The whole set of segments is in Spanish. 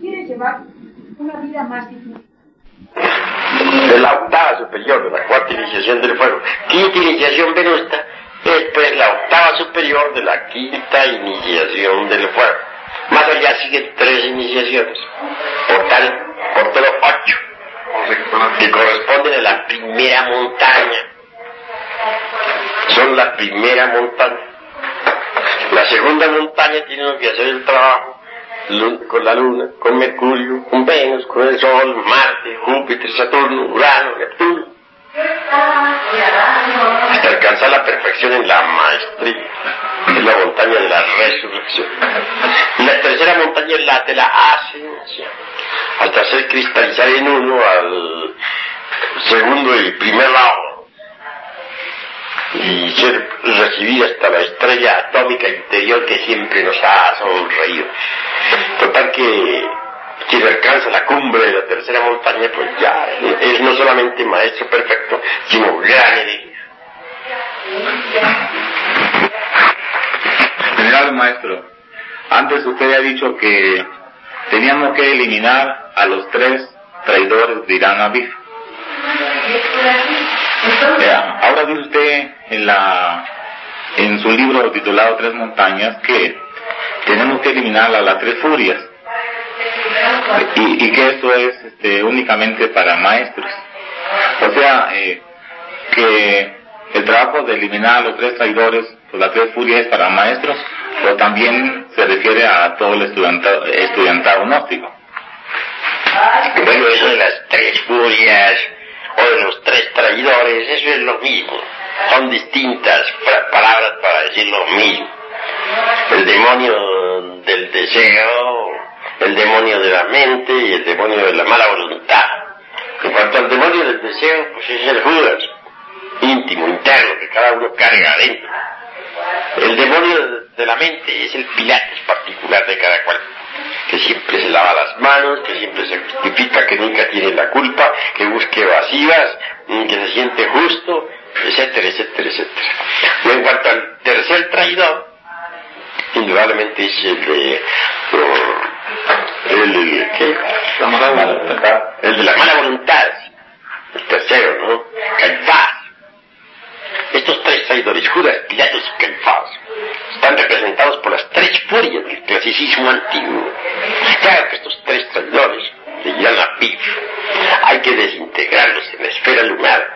quiere llevar una vida más difícil. Es la octava superior de la cuarta iniciación del fuego. Quinta iniciación venusta es pues la octava superior de la quinta iniciación del fuego. Más allá siguen tres iniciaciones. Por tal, por todo ocho. Que corresponden a la primera montaña. Son la primera montaña. La segunda montaña tiene que hacer el trabajo con la Luna, con Mercurio, con Venus, con el Sol, Marte, Júpiter, Saturno, Urano, Neptuno. Hasta alcanzar la perfección en la maestría, es la montaña de la resurrección. La tercera montaña es la de la ascensión, hasta hacer cristalizar en uno al segundo y primer lado y ser recibida hasta la estrella atómica interior que siempre nos ha sonreído. Total que quien alcanza la cumbre de la tercera montaña, pues ya es no solamente maestro perfecto, sino gran herencia. General maestro, antes usted ha dicho que teníamos que eliminar a los tres traidores de Irán Abif. Ahora dice usted en, la, en su libro titulado Tres Montañas que tenemos que eliminar a las tres furias y, que esto es este, únicamente para maestros. O sea, eh, que el trabajo de eliminar a los tres traidores, pues las tres furias es para maestros, o también se refiere a todo el estudiantado, estudiantado gnóstico. Bueno, eso de las tres furias o de los tres traidores, eso es lo mismo. Son distintas palabras para decir lo mismo. El demonio del deseo, el demonio de la mente y el demonio de la mala voluntad. En cuanto al demonio del deseo, pues es el Judas, íntimo, interno, que cada uno carga adentro. El demonio de la mente es el Pilates particular de cada cual que siempre se lava las manos, que siempre se justifica, que nunca tiene la culpa, que busque mm, que se siente justo, etcétera, etcétera, etcétera. en cuanto al tercer traidor, indudablemente es el de... Mm, el, de, ¿qué? La mala voluntad. El de la mala voluntad. El tercero, ¿no? Caifás. Estos tres traidores, Judas, Pilatos y Caifás, están representados por las tres furias del clasicismo antiguo. Claro que estos tres traidores le llaman a PIF. Hay que desintegrarlos en la esfera lunar.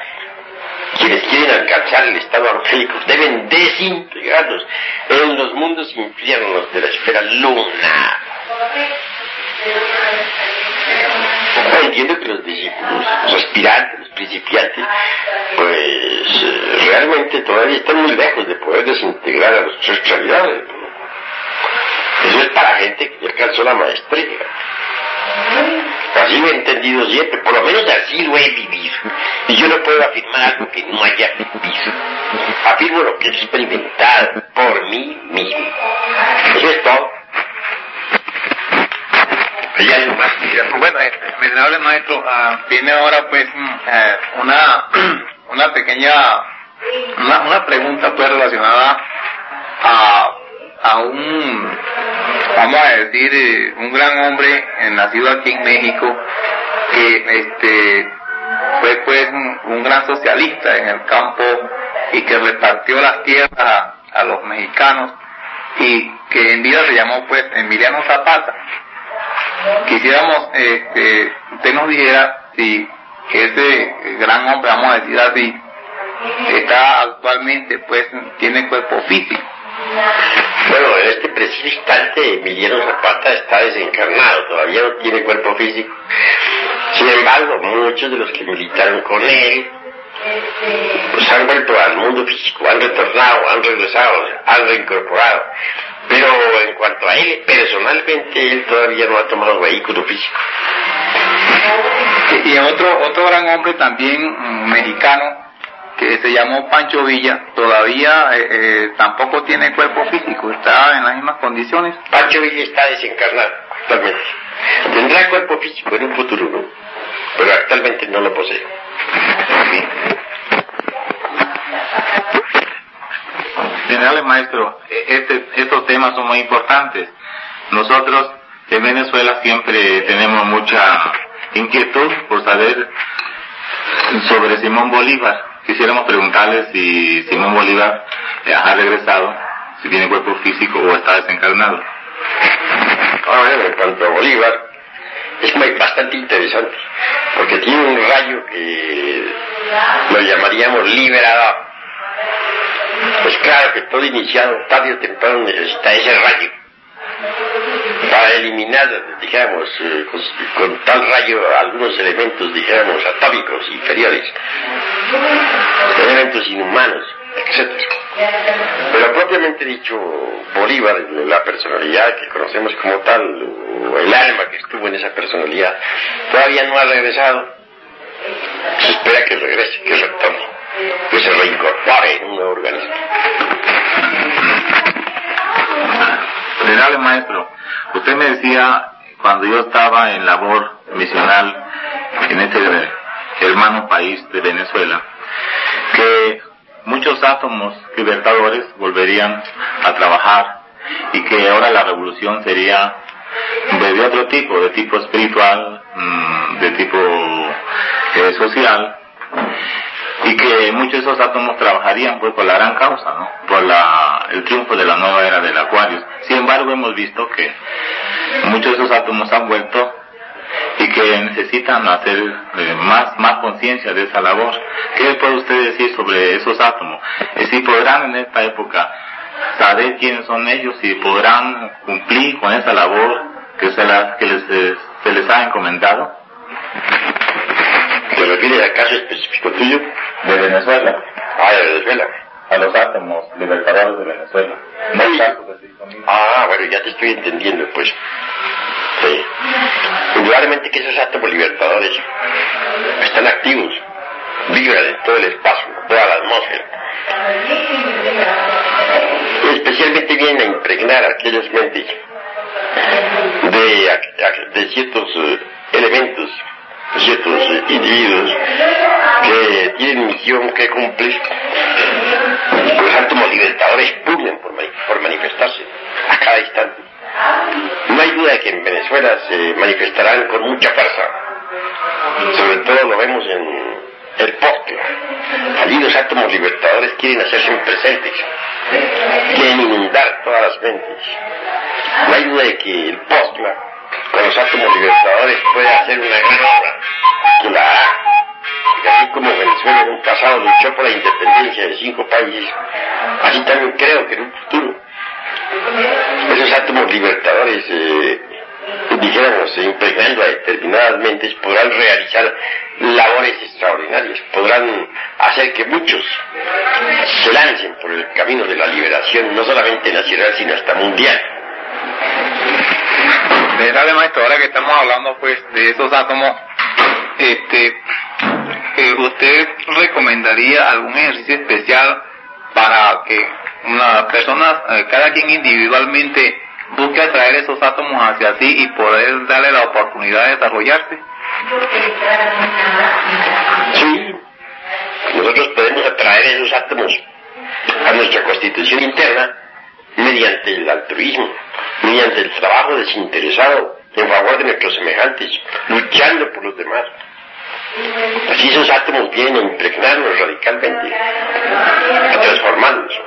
Quienes quieren alcanzar el estado angélico deben desintegrarlos en los mundos infiernos de la esfera lunar. Entiendo que los discípulos, los aspirantes, los principiantes, pues eh, realmente todavía están muy lejos de poder desintegrar a los tres realidades. Eso es para gente que alcanzó la maestría. Así lo he entendido siempre, por lo menos así lo he vivido. Y yo no puedo afirmar algo que no haya vivido. Afirmo lo que he experimentado por mí mismo. Eso es todo. Bueno, eh, venerable maestro, ah, viene ahora pues mm, eh, una, una pequeña, una, una pregunta pues relacionada a, a un, vamos a decir, eh, un gran hombre nacido aquí en México que este fue pues un, gran socialista en el campo y que repartió las tierras a, los mexicanos y que en vida se llamó pues Emiliano Zapata quisiéramos que usted nos dijera si ese gran hombre, vamos a decir así, está actualmente, pues, tiene cuerpo físico. Bueno, en este preciso instante Emiliano Zapata está desencarnado, todavía no tiene cuerpo físico. Sin embargo, muchos de los que militaron con él, pues han vuelto al mundo físico, han retornado, han regresado, han reincorporado. Pero en cuanto a él, personalmente, él todavía no ha tomado vehículo físico. Y otro, otro gran hombre también mm, mexicano, que se llamó Pancho Villa, todavía eh, eh, tampoco tiene cuerpo físico, está en las mismas condiciones. Pancho Villa está desencarnado actualmente. Tendrá cuerpo físico en un futuro, ¿no? pero actualmente no lo posee. General maestro, e-, este, estos temas son muy importantes. Nosotros en Venezuela siempre tenemos mucha inquietud por saber sobre Simón Bolívar. Quisiéramos preguntarle si Simón Bolívar ha regresado, si tiene cuerpo físico o está desencarnado. Ah, bueno, en cuanto a Bolívar, es bastante interesante, porque tiene un rayo que lo llamaríamos liberador. Pues claro que todo iniciado tarde o temprano necesita ese rayo para eliminar, digamos, eh, con, con, tal rayo algunos elementos, digamos, atómicos inferiores, elementos inhumanos, etc. Pero propiamente dicho, Bolívar, la personalidad que conocemos como tal, o el alma que estuvo en esa personalidad, todavía no ha regresado. Se espera que regrese, que retorne, que se reincorpore en un nuevo organismo. Venerable maestro, usted me decía cuando yo estaba en labor misional en este hermano país de Venezuela, que muchos átomos libertadores volverían a trabajar y que ahora la revolución sería de, otro tipo, de tipo espiritual, mm, de tipo eh, social, y que muchos de esos átomos trabajarían pues por la gran causa, ¿no? Por la, el triunfo de la nueva era del Acuario. Sin embargo, hemos visto que muchos de esos átomos han vuelto y que necesitan hacer eh, más, más conciencia de esa labor. ¿Qué puede usted decir sobre esos átomos? Y si podrán en esta época saber quiénes son ellos y podrán cumplir con esa labor que se, la, que les, se les ha encomendado. ¿Te refieres al caso específico tuyo? De Venezuela. Ah, de Venezuela. A los átomos libertadores de Venezuela. No ah, bueno, ya te estoy entendiendo, pues. Sí. Indudablemente que esos átomos libertadores están activos, vibran en todo el espacio, toda la atmósfera. Especialmente vienen a impregnar aquellas mentes de, de ciertos eh, elementos ciertos individuos que tienen misión que cumplir. Los átomos libertadores pugnan por, manifestarse a cada instante. No hay duda de que en Venezuela se manifestarán con mucha fuerza. Sobre todo lo vemos en el poste. Allí los átomos libertadores quieren hacerse presentes, quieren inundar todas las mentes. No hay duda de que el postla con los átomos libertadores puede hacer una gran obra, que la y así como Venezuela en un pasado luchó por la independencia de cinco países, así también creo que en un futuro esos átomos libertadores, eh, dijéramos, impregnando a determinadas mentes, podrán realizar labores extraordinarias, podrán hacer que muchos se lancen por el camino de la liberación, no solamente nacional, sino hasta mundial. Venerable maestro, ahora que estamos hablando pues de esos átomos, este, eh, ¿usted recomendaría algún ejercicio especial para que una persona, eh, cada quien individualmente, busque atraer esos átomos hacia sí y poder darle la oportunidad de desarrollarse? Sí, nosotros podemos atraer esos átomos a nuestra constitución interna mediante el altruismo, mediante el trabajo desinteresado en favor de nuestros semejantes, luchando por los demás. Así esos átomos vienen a impregnarnos radicalmente, a transformarnos.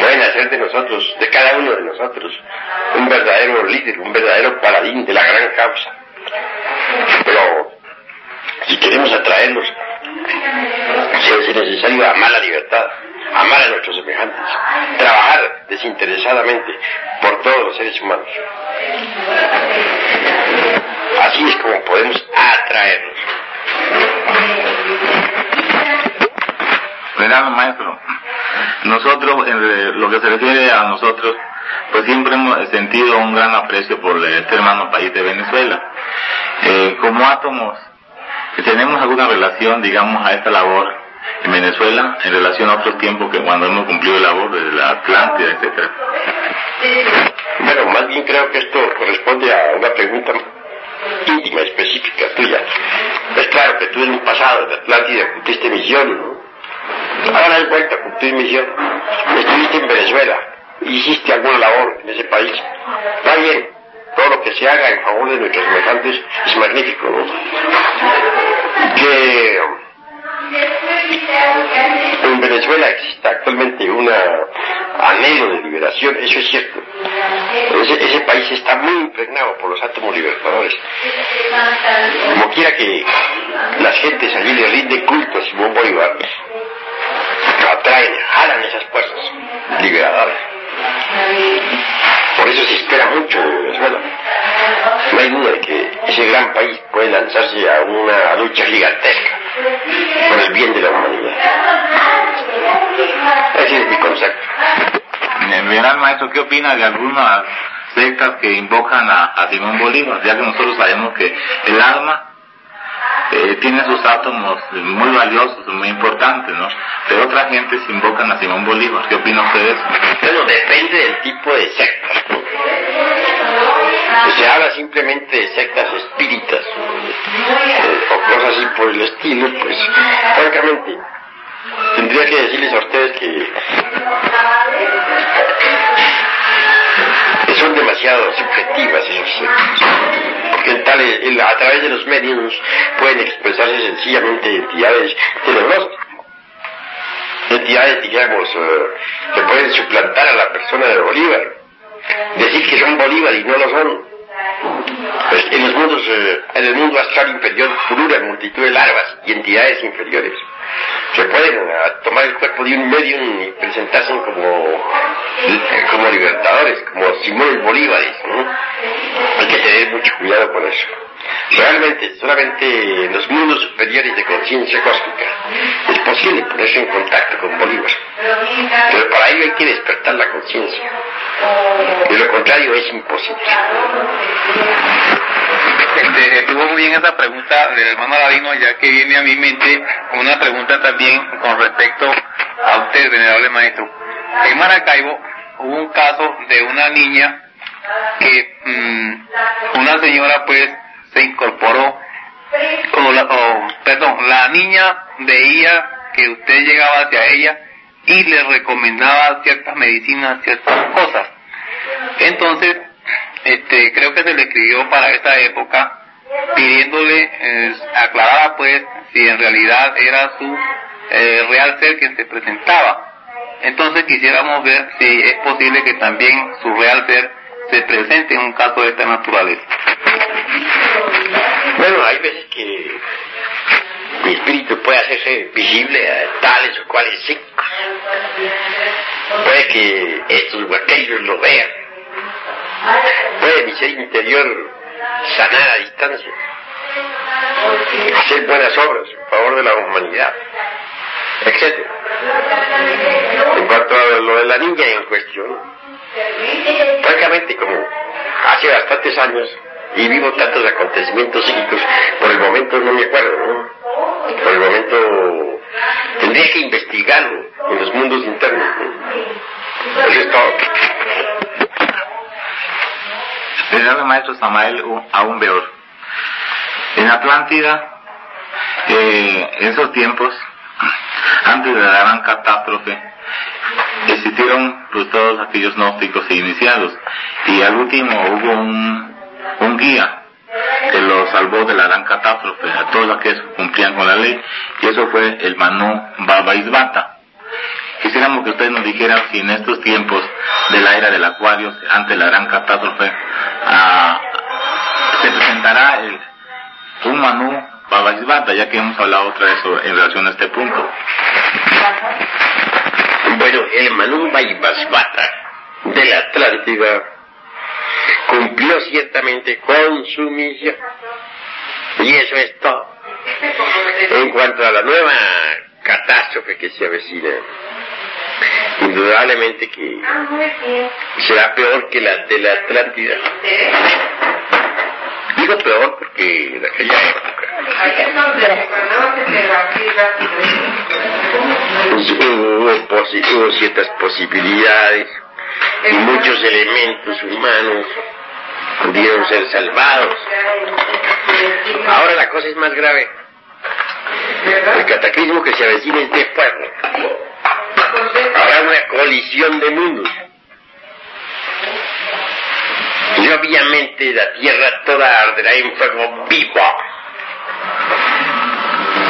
Pueden hacer de nosotros, de cada uno de nosotros, un verdadero líder, un verdadero paladín de la gran causa. Pero si queremos atraerlos, es necesario amar la libertad, amar a nuestros semejantes, trabajar desinteresadamente por todos los seres humanos. Así es como podemos atraerlos. Verán, maestro, nosotros, en lo que se refiere a nosotros, pues siempre hemos sentido un gran aprecio por este hermano país de Venezuela. Eh, como átomos, tenemos alguna relación, digamos, a esta labor en Venezuela en relación a otros tiempos que cuando hemos cumplido la labor de la Atlántida, etcétera? Bueno, más bien creo que esto corresponde a una pregunta íntima, específica tuya. Es claro que tú en un pasado de Atlántida cumpliste misión, ¿no? Ahora has vuelto a cumplir misión. Estuviste en Venezuela, hiciste alguna labor en ese país. Está bien, que se haga en favor de nuestros semejantes es magnífico, ¿no? Que en Venezuela existe actualmente un anhelo de liberación, eso es cierto. Ese, país está muy impregnado por los átomos libertadores. Como quiera que las gentes allí le rinden culto a Simón Bolívar, atraen, jalan esas fuerzas liberadoras. Por eso se espera mucho de Venezuela. No hay duda de que ese gran país puede lanzarse a una lucha gigantesca por el bien de la humanidad. Ese es mi concepto. Verán, maestro, ¿qué opina de algunas sectas que invocan a, a Simón Bolívar? Ya que nosotros sabemos que el alma eh, tiene sus átomos muy valiosos, muy importantes, ¿no? Pero otra gente se invocan a Simón Bolívar. ¿Qué opina usted de eso? Bueno, depende del tipo de secta. Se habla simplemente de sectas espíritas o cosas así por el estilo, pues francamente tendría que decirles a ustedes que son demasiado subjetivas porque tal, a través de los medios pueden expresarse sencillamente entidades tenebrosas entidades digamos eh, que pueden suplantar a la persona de Bolívar decir que son Bolívar y no lo son pues en los mundos eh, en el mundo astral inferior pululan multitud de larvas y entidades inferiores que pueden tomar el cuerpo de un medium y presentarse como, como libertadores, como Simón Bolívares. ¿no? Hay que tener mucho cuidado con eso. Realmente, solamente en los mundos superiores de conciencia cósmica es posible ponerse en contacto con Bolívar. Pero para ello hay que despertar la conciencia. De lo contrario es imposible. Este, estuvo muy bien esa pregunta del hermano Aladino, ya que viene a mi mente una pregunta también con respecto a usted, venerable maestro. En Maracaibo hubo un caso de una niña que mm, una señora pues se incorporó, o, la, perdón, la niña veía que usted llegaba hacia ella y le recomendaba ciertas medicinas, ciertas cosas. Entonces, este, creo que se le escribió para esa época pidiéndole eh, pues si en realidad era su eh, real ser quien se presentaba. Entonces quisiéramos ver si es posible que también su real ser se presente en un caso de esta naturaleza. Bueno, hay veces que mi espíritu puede hacerse visible a tales o cuales sí. Puede que estos o aquellos lo vean puede mi ser interior sanar a distancia, hacer buenas obras en favor de la humanidad, etc. En cuanto a lo de la niña en cuestión, francamente como hace bastantes años y vivo tantos acontecimientos psíquicos, por el momento no me acuerdo. Por el momento tendría que investigarlo en los mundos internos. ¿no? Eso es todo. El maestro Samael aún peor. En Atlántida, eh, en esos tiempos, antes de la gran catástrofe, existieron pues, todos aquellos gnósticos e iniciados. Y al último hubo un, un guía que los salvó de la gran catástrofe, a todos aquellos que cumplían con la ley, y eso fue el Manú Baba Isbata. Quisiéramos que usted nos dijera si en estos tiempos de la era del acuario, ante la gran catástrofe, ah, se presentará el, un Manú Babasbata, ya que hemos hablado otra vez en relación a este punto. Bueno, el Manú Babasbata de la Atlántida cumplió ciertamente con su misión. Y eso es todo. En cuanto a la nueva catástrofe que se avecina, indudablemente que será peor que la de la Atlántida. Digo peor porque en aquella época hubo, ciertas posibilidades y muchos elementos humanos pudieron ser salvados. Ahora la cosa es más grave. El cataclismo que se avecina es de pueblo Habrá una colisión de mundos. Y obviamente la tierra toda arderá en fuego vivo.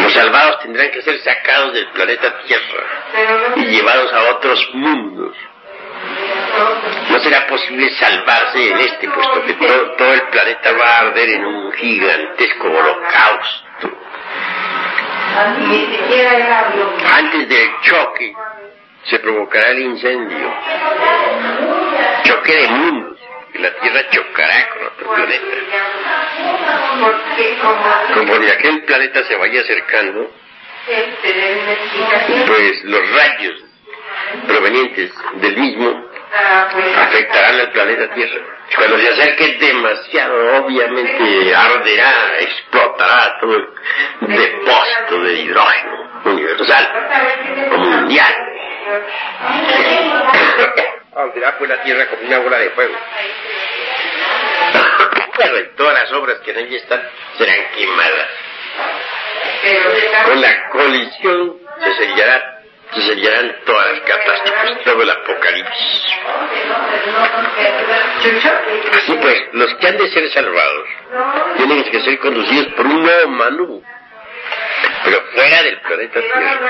Los salvados tendrán que ser sacados del planeta Tierra y llevados a otros mundos. No será posible salvarse en este, puesto que todo, todo el planeta va a arder en un gigantesco holocausto. Antes del choque se provocará el incendio. Choque de mundos. La Tierra chocará con otro planeta. Conforme aquel planeta se vaya acercando, pues los rayos provenientes del mismo afectarán al planeta Tierra. Cuando se acerque demasiado, obviamente arderá, explotará todo el depósito de hidrógeno universal o mundial. Arderá pues la Tierra como una bola de fuego. Pero todas las obras que en ella están serán quemadas. Con la colisión se sellará se sellarán todas las catástrofes, todo el apocalipsis. Así pues, los que han de ser salvados tienen que ser conducidos por un nuevo Manu, pero fuera del planeta Tierra.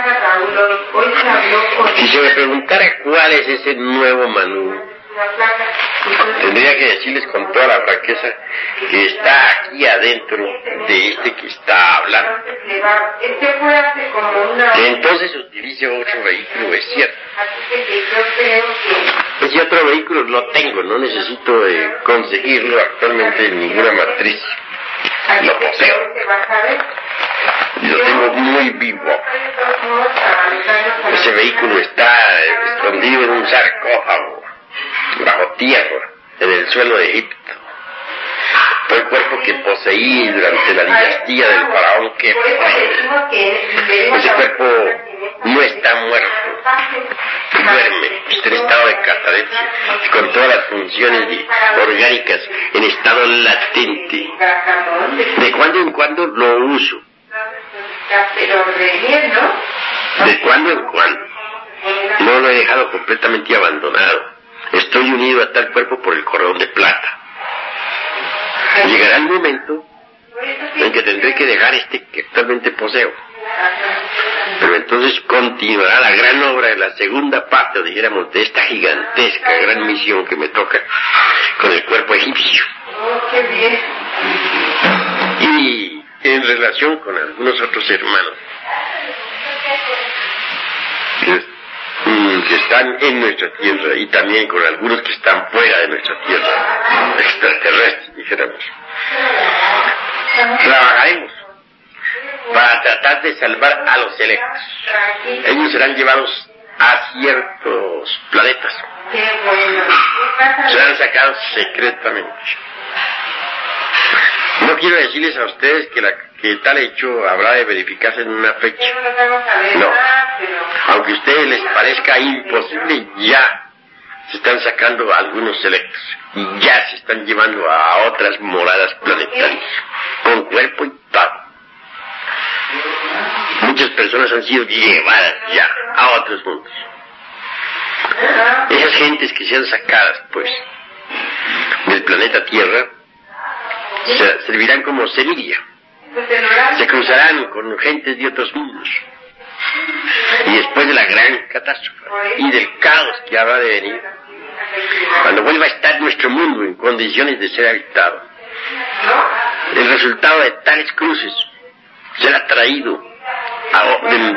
Si se me preguntara cuál es ese nuevo Manu, Tendría que decirles con toda la franqueza que está aquí adentro de este que está hablando. Entonces utilice otro vehículo, es cierto. Ese otro vehículo lo tengo, no necesito eh, conseguirlo actualmente en ninguna matriz. Lo poseo. Lo tengo muy vivo. Ese vehículo está escondido en un sarcófago bajo tierra, en el suelo de Egipto. Fue el cuerpo que poseí durante la dinastía del faraón que ese cuerpo no está muerto, duerme, está en estado de catalepsia, con todas las funciones orgánicas en estado latente. De cuando en cuando lo uso. De cuando en cuando. No lo he dejado completamente abandonado. Estoy unido a tal cuerpo por el cordón de plata. Llegará el momento en que tendré que dejar este que actualmente poseo. Pero entonces continuará la gran obra de la segunda parte, dijéramos, de esta gigantesca gran misión que me toca con el cuerpo egipcio. Y en relación con algunos otros hermanos que están en nuestra tierra y también con algunos que están fuera de nuestra tierra, extraterrestres, dijéramos. Trabajaremos para tratar de salvar a los electos. Ellos serán llevados a ciertos planetas. Serán sacados secretamente. No quiero decirles a ustedes que, la, que tal hecho habrá de verificarse en una fecha. No. Aunque a ustedes les parezca imposible, ya se están sacando algunos selectos y ya se están llevando a otras moradas planetarias, con cuerpo y todo. Muchas personas han sido llevadas ya a otros mundos. Esas gentes que sean sacadas, pues, del planeta Tierra, servirán como semilla. Se cruzarán con gentes de otros mundos. Y después de la gran catástrofe y del caos que habrá de venir, cuando vuelva a estar nuestro mundo en condiciones de ser habitado, el resultado de tales cruces será traído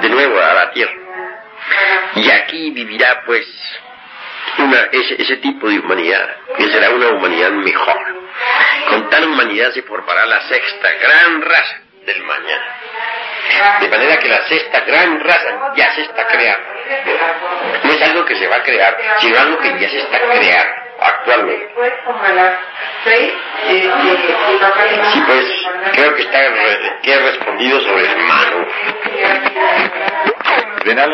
de, nuevo a la tierra. Y aquí vivirá pues ese, ese tipo de humanidad, que será una humanidad mejor. Con tal humanidad se formará la sexta gran raza del mañana. De manera que la sexta gran raza ya se está creando. No es algo que se va a crear, sino algo que ya se está creando actualmente. Sí, pues creo que, está, que he respondido sobre el mano.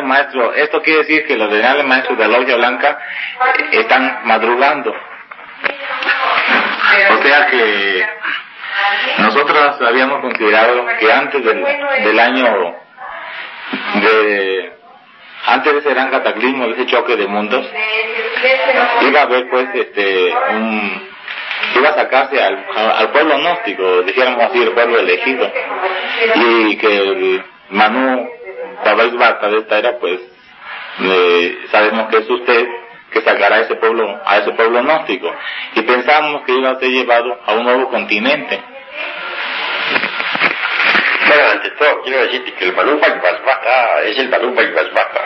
Maestro, esto quiere decir que los renales maestros de la logia blanca están madrugando. O sea que nosotros habíamos considerado que antes del, año de antes de ese gran cataclismo, de ese choque de mundos, iba a haber pues este un iba a sacarse al, pueblo gnóstico, dijéramos así, el pueblo elegido, y que el Manu de esta era, pues, eh, sabemos que es usted que sacará a ese pueblo, a ese pueblo gnóstico, y pensamos que iba a ser llevado a un nuevo continente. Ante todo, quiero decirte que el Manu Bata es el Manu Bata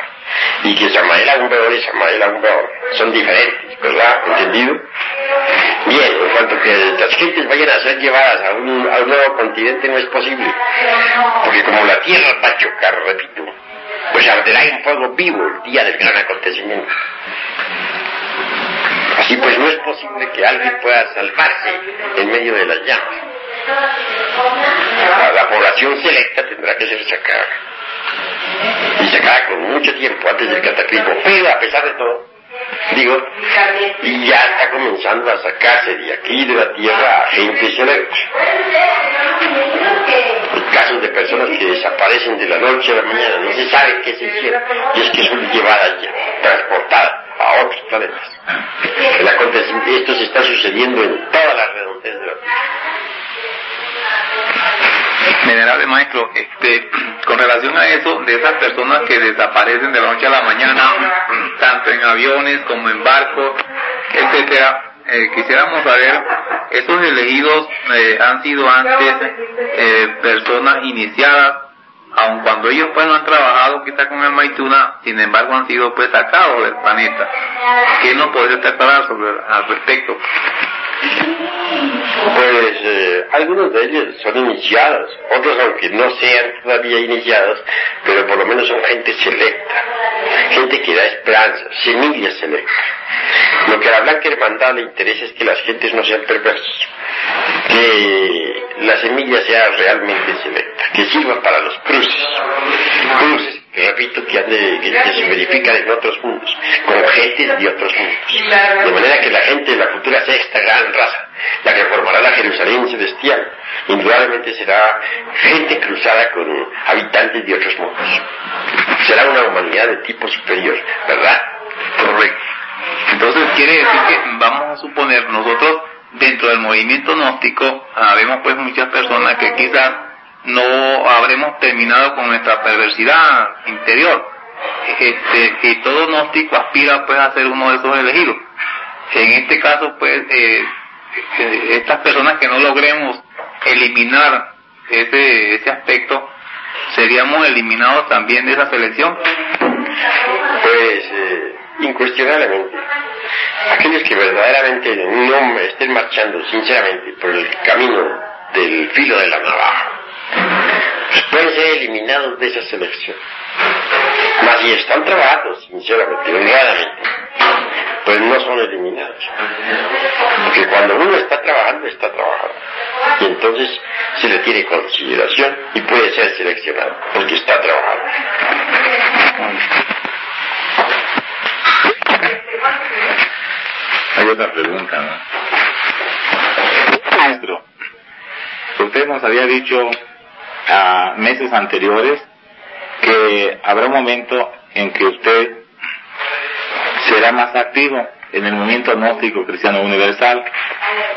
y que Samael Agumbeor y Samael Agumbeor son diferentes, ¿verdad? ¿Entendido? Bien, en cuanto que las gentes vayan a ser llevadas a un, a un nuevo continente no es posible, porque como la tierra va a chocar, repito, pues arderá en fuego vivo el día del gran acontecimiento. Así pues no es posible que alguien pueda salvarse en medio de las llamas. Población selecta tendrá que ser sacada. Y sacada con mucho tiempo antes del cataclismo. Pero a pesar de todo, digo, y ya está comenzando a sacarse de aquí, de la tierra, a gente selecta. Casos de personas que desaparecen de la noche a la mañana, no se sabe qué se hicieron, y es que son llevadas transportadas a otros planetas. Esto se está sucediendo en toda la redondez de la tierra. Venerable maestro, este, con relación a eso, de esas personas que desaparecen de la noche a la mañana, tanto en aviones como en barcos, etcétera, eh, quisiéramos saber, esos elegidos eh, han sido antes eh, personas iniciadas, aun cuando ellos pues no han trabajado quizá con el Maituna, sin embargo han sido pues sacados del planeta. ¿Qué nos podría aclarar sobre al respecto? Pues eh, algunos de ellos son iniciados, otros aunque no sean todavía iniciados, pero por lo menos son gente selecta, gente que da esperanza, semillas selectas. Lo que a la Blanca Hermandad le interesa es que las gentes no sean perversas, que la semilla sea realmente selecta, que sirva para los cruces, cruces repito que, han de- que- que se verifican en otros mundos, con gentes de otros mundos. De manera que la gente de la futura sexta gran raza, la que formará la Jerusalén celestial, indudablemente será gente cruzada con habitantes de otros mundos. Será una humanidad de tipo superior, ¿verdad? Correcto. Entonces quiere decir que vamos a suponer nosotros dentro del movimiento gnóstico habemos pues muchas personas que quizás no habremos terminado con nuestra perversidad interior. Este, y todo gnóstico aspira pues a ser uno de esos elegidos. En este caso pues eh, eh, estas personas que no logremos eliminar ese, ese aspecto seríamos eliminados también de esa selección. Pues, eh, incuestionablemente, aquellos que verdaderamente no estén marchando sinceramente por el camino del filo de la navaja, pueden ser eliminados de esa selección. Mas si están trabajando sinceramente, honradamente, pues no son eliminados. Porque cuando uno está trabajando, está trabajando. Y entonces se le tiene consideración y puede ser seleccionado, porque está trabajando. Hay otra pregunta, ¿no? Maestro, usted nos había dicho a meses anteriores que habrá un momento en que usted será más activo en el movimiento gnóstico cristiano universal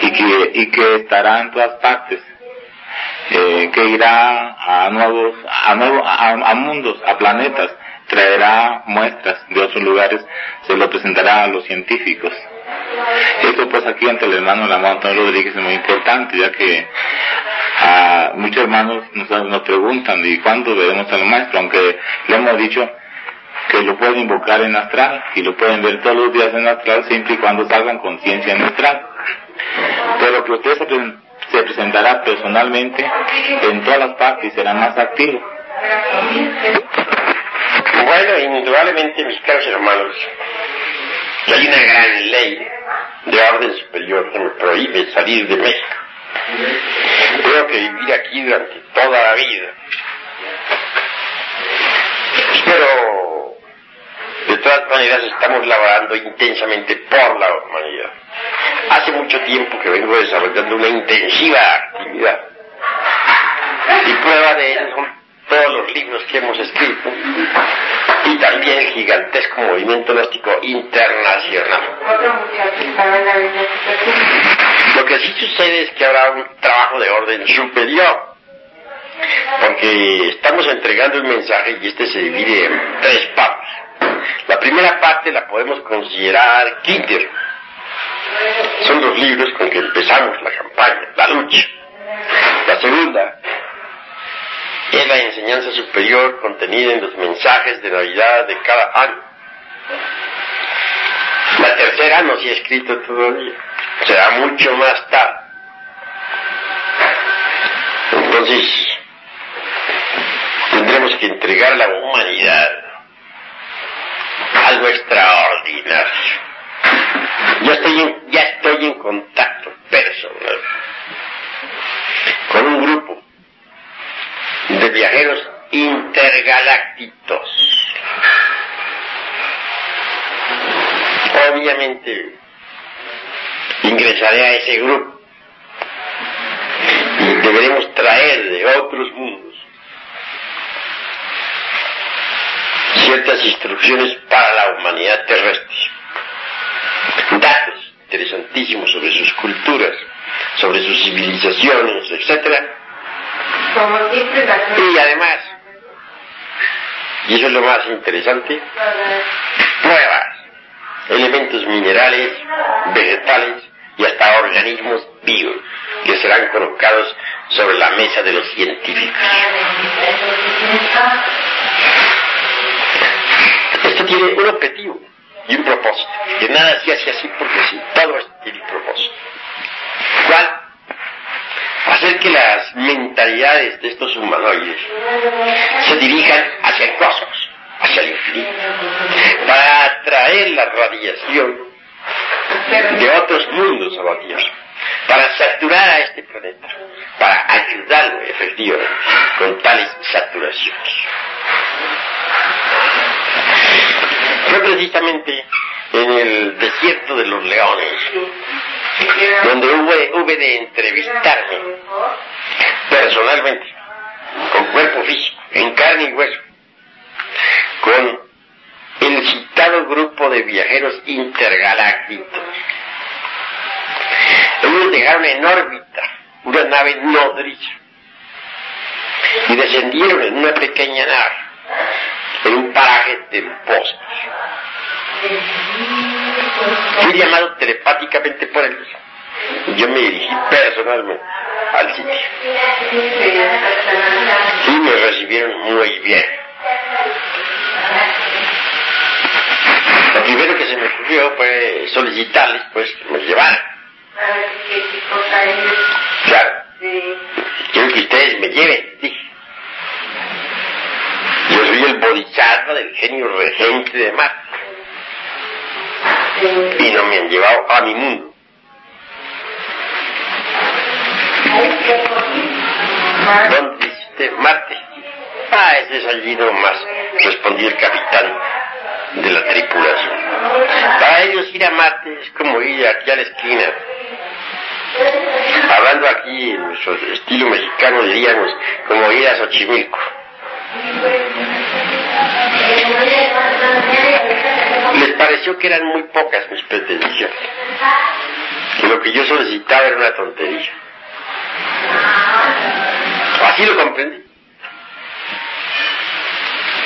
y que, y que estará en todas partes, eh, que irá a nuevos, a, nuevos a, mundos, a planetas, traerá muestras de otros lugares, se lo presentará a los científicos. Esto pues aquí ante el hermano Antonio Rodríguez es muy importante, ya que a muchos hermanos nos, nos preguntan ¿y cuándo veremos al maestro? Aunque le hemos dicho que lo pueden invocar en astral y lo pueden ver todos los días en astral siempre y cuando salgan conciencia en astral. Pero que usted se, se presentará personalmente en todas las partes y será más activo. Bueno, indudablemente, mis caros hermanos, hay una gran ley de orden superior que me prohíbe salir de México. Tengo que vivir aquí durante toda la vida. Pero, de todas maneras, estamos laborando intensamente por la humanidad. Hace mucho tiempo que vengo desarrollando una intensiva actividad. Y prueba de ello son todos los libros que hemos escrito y también el gigantesco movimiento gnóstico internacional. Lo que sí sucede es que habrá un trabajo de orden superior, porque estamos entregando un mensaje y este se divide en tres partes. La primera parte la podemos considerar Kinder. Son los libros con que empezamos la campaña, la lucha. La segunda es la enseñanza superior contenida en los mensajes de Navidad de cada año. La tercera no se ha escrito todavía, será mucho más tarde. Entonces, tendremos que entregar a la humanidad algo extraordinario. Ya estoy en, ya estoy en contacto personal con un grupo viajeros intergalácticos. Obviamente ingresaré a ese grupo y deberemos traer de otros mundos ciertas instrucciones para la humanidad terrestre. Datos interesantísimos sobre sus culturas, sobre sus civilizaciones, etcétera, y además, y eso es lo más interesante, pruebas, elementos minerales, vegetales y hasta organismos vivos que serán colocados sobre la mesa de los científicos. Esto tiene un objetivo y un propósito, que nada se hace así porque sí, todo esto tiene un propósito. ¿Cuál? Hacer que las mentalidades de estos humanoides se dirijan hacia el cosmos, hacia el infinito, para atraer la radiación de otros mundos a la Tierra, para saturar a este planeta, para ayudarlo efectivamente con tales saturaciones. Fue precisamente en el desierto de los leones donde hube, de entrevistarme personalmente, con cuerpo físico, en carne y hueso, con el citado grupo de viajeros intergalácticos. Ellos dejaron en órbita una nave nodriza y descendieron en una pequeña nave en un paraje bosque. Fui llamado telepáticamente por ellos. Yo me dirigí personalmente al sitio. Y me recibieron muy bien. Lo primero que se me ocurrió fue solicitarles pues que me llevaran. Claro. Quiero que ustedes me lleven, dije. Yo soy el bodhisattva del genio regente de Marte y no me han llevado a mi mundo. ¿Dónde dice usted? Marte. Ah, ese es allí nomás, respondió el capitán de la tripulación. Para ellos ir a Marte es como ir aquí a la esquina. Hablando aquí en nuestro estilo mexicano diríamos como ir a Xochimilco. Pareció que eran muy pocas mis pretensiones. Que lo que yo solicitaba era una tontería. Así lo comprendí.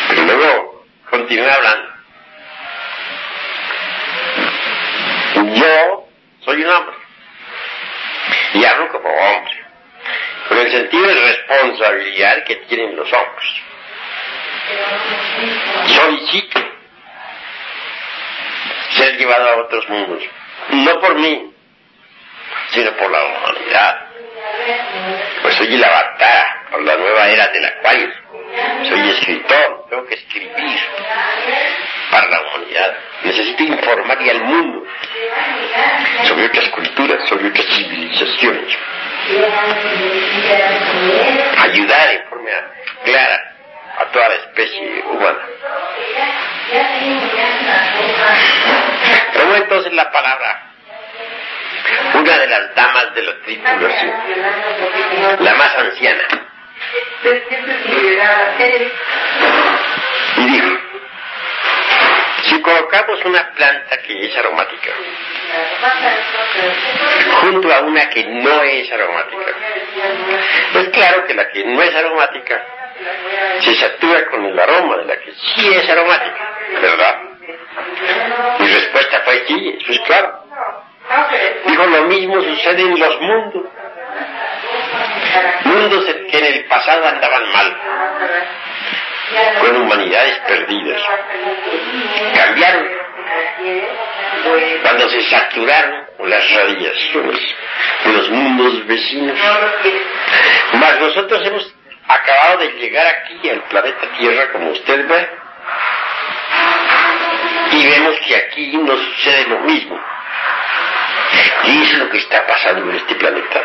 Pero luego continué hablando. Yo soy un hombre. Y hablo como hombre. Con el sentido de responsabilidad que tienen los hombres. Solicito ser llevado a otros mundos. No por mí, sino por la humanidad. Pues soy el avatar por la nueva era del acuario. Soy escritor, tengo que escribir para la humanidad. Necesito informarle al mundo sobre otras culturas, sobre otras civilizaciones. Ayudar en forma clara a toda la especie humana. Tomo entonces la palabra. Una de las damas de la tripulación, la más anciana, Y dijo, si colocamos una planta que es aromática junto a una que no es aromática, es claro que la que no es aromática se satura con el aroma de la que sí es aromática, ¿verdad? Mi respuesta fue sí, eso es claro. Dijo, lo mismo sucede en los mundos. Mundos que en el pasado andaban mal, con humanidades perdidas. Cambiaron cuando se saturaron con las radiaciones de los mundos vecinos. Mas nosotros hemos acabado de llegar aquí al planeta Tierra, como usted ve, y vemos que aquí no sucede lo mismo. Y eso es lo que está pasando en este planeta.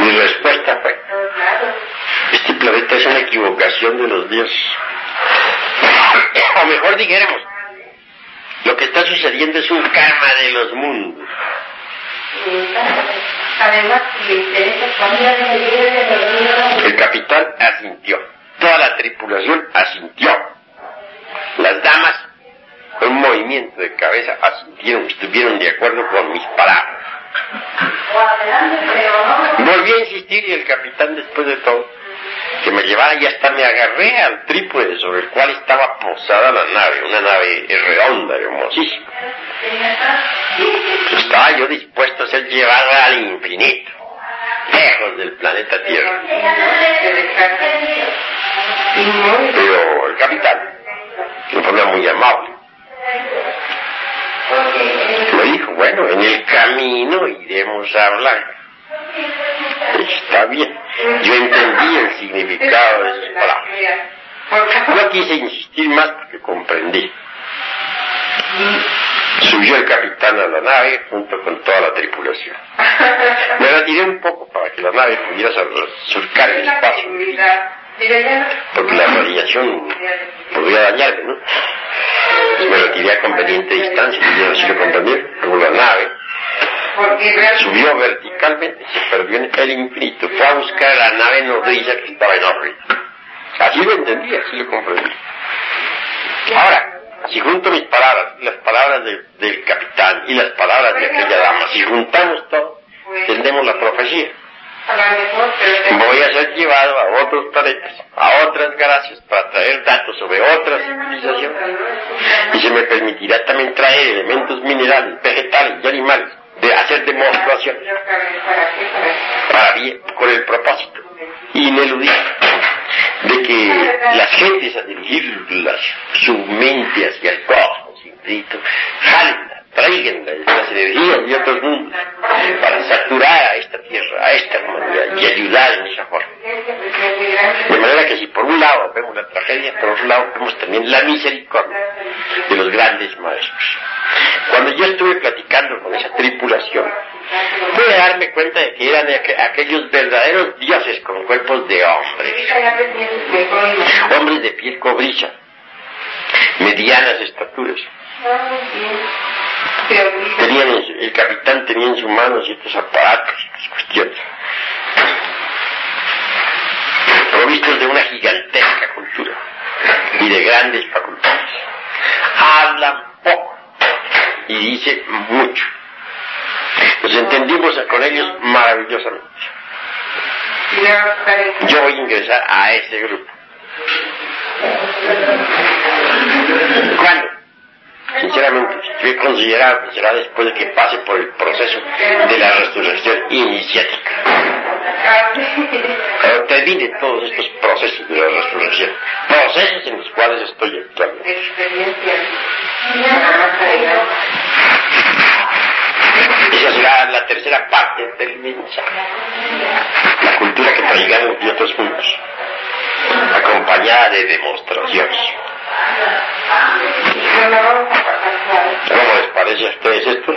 Mi respuesta fue, este planeta es una equivocación de los dioses. O mejor dijéramos, lo que está sucediendo es un karma de los mundos. El capitán asintió, toda la tripulación asintió. Las damas, con un movimiento de cabeza, asintieron, estuvieron de acuerdo con mis palabras. Volví a insistir y el capitán, después de todo, que me llevara y hasta me agarré al trípode sobre el cual estaba posada la nave, una nave redonda, hermosísima. Estaba yo dispuesto a ser llevado al infinito, lejos del planeta Tierra. Pero el capitán, que fue muy amable, me dijo, bueno, en el camino iremos a hablar. Está bien. Yo entendí el significado de sus palabras. No quise insistir más porque comprendí. Subió el capitán a la nave junto con toda la tripulación. Me retiré un poco para que la nave pudiera surcar el espacio. Porque la radiación podría dañarme, ¿no? me retiré a conveniente distancia, y yo así lo comprendí, luego la nave subió verticalmente y se perdió en el infinito. Fue a buscar la nave nodriza que estaba en órbita. Así lo entendí, así lo comprendí. Ahora, si junto mis palabras, las palabras del capitán y las palabras de aquella dama, si juntamos todo, entendemos la profecía. Voy a ser llevado a otros planetas, a otras galaxias, para traer datos sobre otras civilizaciones. Y se me permitirá también traer elementos minerales, vegetales y animales de hacer demostración. Para bien, con el propósito. Ineludible de que las gentes a dirigir su mente hacia el cosmos infinito jalen, traigan las energías de otros mundos para saturar a esta tierra, a esta humanidad y ayudar en esa forma. De manera que si por un lado vemos la tragedia, por otro lado vemos también la misericordia de los grandes maestros. Cuando yo estuve platicando con esa tripulación, pude darme cuenta de que eran aquellos verdaderos dioses con cuerpos de hombres, hombres de piel cobriza, medianas estaturas. Tenían, el capitán tenía en su mano ciertos aparatos, y cuestiones, provistos de una gigantesca cultura y de grandes facultades. Hablan poco, y dice mucho. Nos entendimos con ellos maravillosamente. Yo voy a ingresar a ese grupo. ¿Cuándo? Sinceramente, yo he considerado que será después de que pase por el proceso de la resurrección iniciática. Pero termine todos estos procesos de la resurrección, procesos en los cuales estoy actualmente. Esa será la tercera parte del mensaje. La cultura que traigamos de otros mundos, acompañada de demostraciones. ¿Cómo les parece a ustedes esto?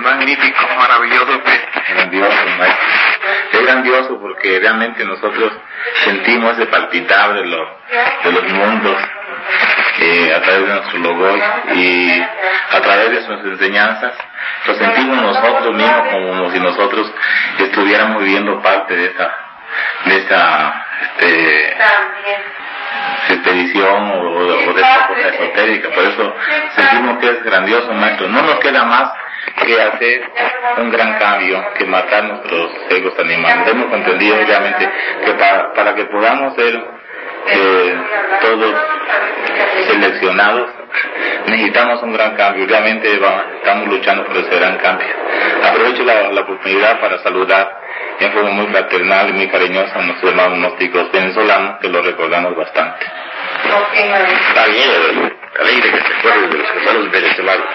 Magnífico, maravilloso, grandioso, maestro. Es grandioso porque realmente nosotros sentimos ese palpitar de, de los mundos eh, a través de nuestro logo y a través de sus enseñanzas, lo sentimos nosotros mismos como si nosotros estuviéramos viviendo parte de esa, de esa, este, expedición o, de esta cosa esotérica. Por eso sentimos que es grandioso, maestro. No nos queda más que hacer un gran cambio, que matar nuestros egos animales. Hemos entendido obviamente que para, para que podamos ser eh, todos seleccionados necesitamos un gran cambio. Realmente estamos luchando por ese gran cambio. Aprovecho la, la oportunidad para saludar en forma muy fraternal y muy cariñosa a nuestros hermanos gnósticos venezolanos, que lo recordamos bastante. Está bien, alegre que se acuerden de los hermanos venezolanos,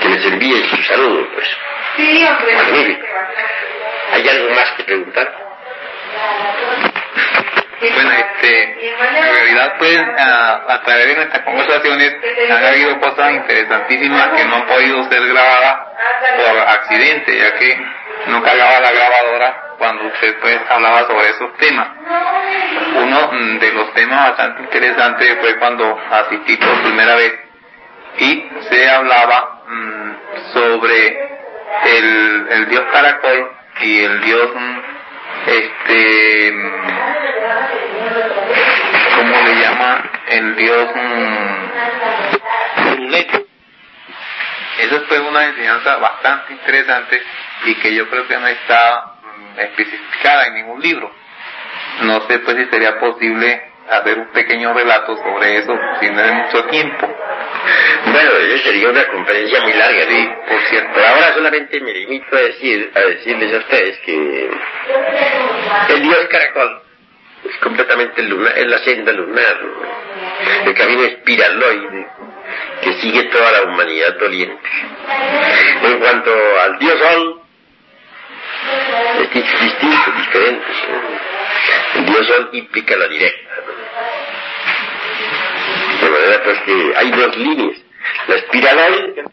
que les envíen su saludo, pues. Sí, hombre. ¿Hay algo más que preguntar? Bueno, este, en realidad pues a, través de nuestras conversaciones han habido cosas interesantísimas que no han podido ser grabadas por accidente, ya que no cargaba la grabadora cuando usted pues hablaba sobre esos temas. Uno mm, de los temas bastante interesantes fue cuando asistí por primera vez y se hablaba mm, sobre el, el dios caracol y el dios mm, este ¿cómo le llama? el dios eso fue una enseñanza bastante interesante y que yo creo que no está mm, especificada en ningún libro. No sé pues si sería posible hacer un pequeño relato sobre eso si no mucho tiempo. Bueno, eso sería una conferencia muy larga, sí, por cierto. Pero ahora solamente me limito a decir, a decirles a ustedes que el dios caracol es completamente lunar, es la senda lunar, el camino espiraloide que sigue toda la humanidad doliente. En cuanto al dios sol, es distinto, diferente. El dios sol implica la directa. De manera pues que hay dos líneas. La espiral